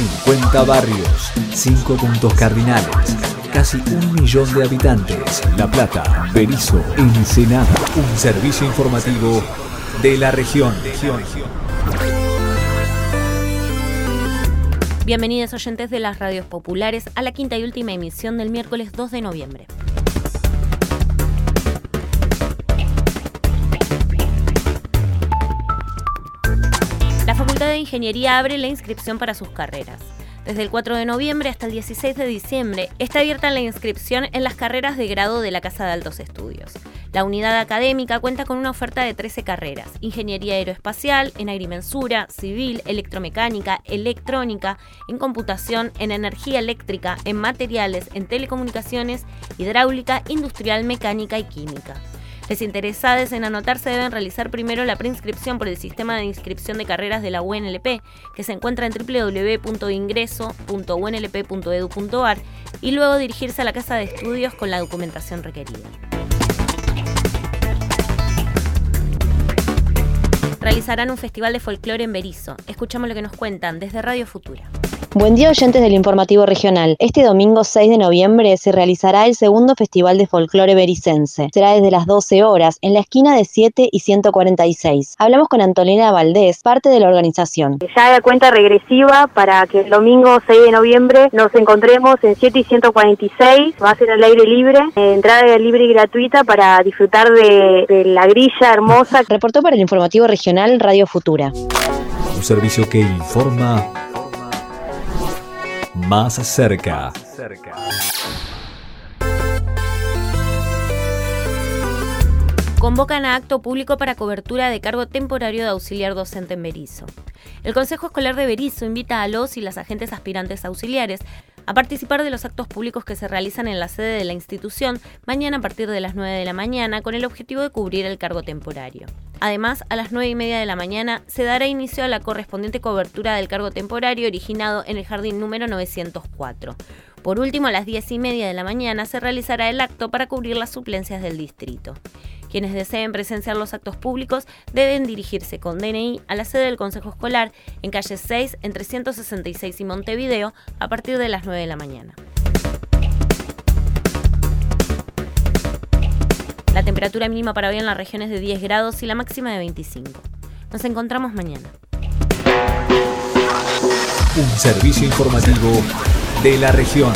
50 barrios, 5 puntos cardinales, casi un millón de habitantes. La Plata, Berizo, Ensenada. Un servicio informativo de la región. Bienvenidos oyentes de las radios populares a la quinta y última emisión del miércoles 2 de noviembre. De Ingeniería abre la inscripción para sus carreras. Desde el 4 de noviembre hasta el 16 de diciembre está abierta la inscripción en las carreras de grado de la Casa de Altos Estudios. La unidad académica cuenta con una oferta de 13 carreras, ingeniería aeroespacial, en agrimensura, civil, electromecánica, electrónica, en computación, en energía eléctrica, en materiales, en telecomunicaciones, hidráulica, industrial, mecánica y química. Les interesados en anotarse deben realizar primero la preinscripción por el sistema de inscripción de carreras de la UNLP, que se encuentra en www.ingreso.unlp.edu.ar, y luego dirigirse a la casa de estudios con la documentación requerida. Realizarán un festival de folclore en Berizo. Escuchamos lo que nos cuentan desde Radio Futura. Buen día oyentes del informativo regional. Este domingo 6 de noviembre se realizará el segundo Festival de Folclore Bericense. Será desde las 12 horas en la esquina de 7 y 146. Hablamos con Antolina Valdés, parte de la organización. Ya hay cuenta regresiva para que el domingo 6 de noviembre nos encontremos en 7 y 146. Va a ser al aire libre, entrada libre y gratuita para disfrutar de, de la grilla hermosa. Reportó para el informativo regional Radio Futura. Un servicio que informa más cerca. Convocan a acto público para cobertura de cargo temporario de auxiliar docente en Berizo. El Consejo Escolar de Berizo invita a los y las agentes aspirantes auxiliares a participar de los actos públicos que se realizan en la sede de la institución mañana a partir de las 9 de la mañana con el objetivo de cubrir el cargo temporario. Además, a las 9 y media de la mañana se dará inicio a la correspondiente cobertura del cargo temporario originado en el jardín número 904. Por último, a las 10 y media de la mañana se realizará el acto para cubrir las suplencias del distrito. Quienes deseen presenciar los actos públicos deben dirigirse con DNI a la sede del Consejo Escolar en calle 6 entre 166 y Montevideo a partir de las 9 de la mañana. La temperatura mínima para hoy en la región es de 10 grados y la máxima de 25. Nos encontramos mañana. Un servicio informativo de la región.